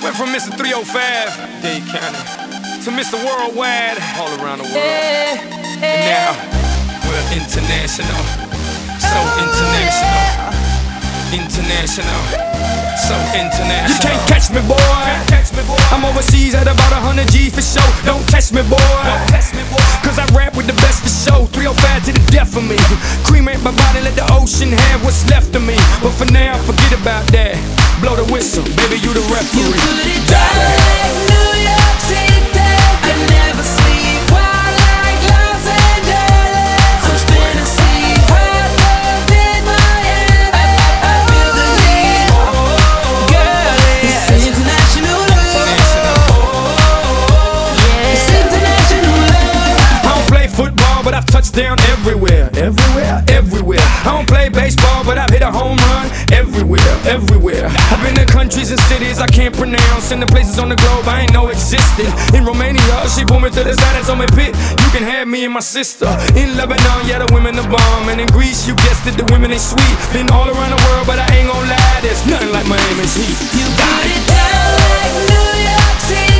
Went from Mr. 305, Dade County, to Mr. Worldwide, all around the world. And now, we're international. So oh, international. International. So international. You can't catch me, boy. I'm overseas at about 100 G for show. Don't test me, boy. Cause I rap with the best for show. 305 to the death of me. Cremate my body, let the ocean have what's left of me. But for now, forget about that. Blow the whistle, baby, you the referee. You put it down New York City. I never sleep wild like Los Angeles. I'm spinning sea hot love in. I feel the girl. It's international love. It's international love. I don't play football, but I've touched down everywhere. Everywhere, everywhere. I don't play baseball, but I've hit a home run everywhere. I've been to countries and cities I can't pronounce, and the places on the globe I ain't know existed. In Romania, she pulled me to the side and told me, Pit, you can have me and my sister. In Lebanon, yeah, the women are bomb. And in Greece, you guessed it, the women ain't sweet. Been all around the world, but I ain't gon' lie, there's nothing like Miami's heat. You put it down like New York City.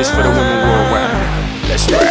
is for the women worldwide. Let's go.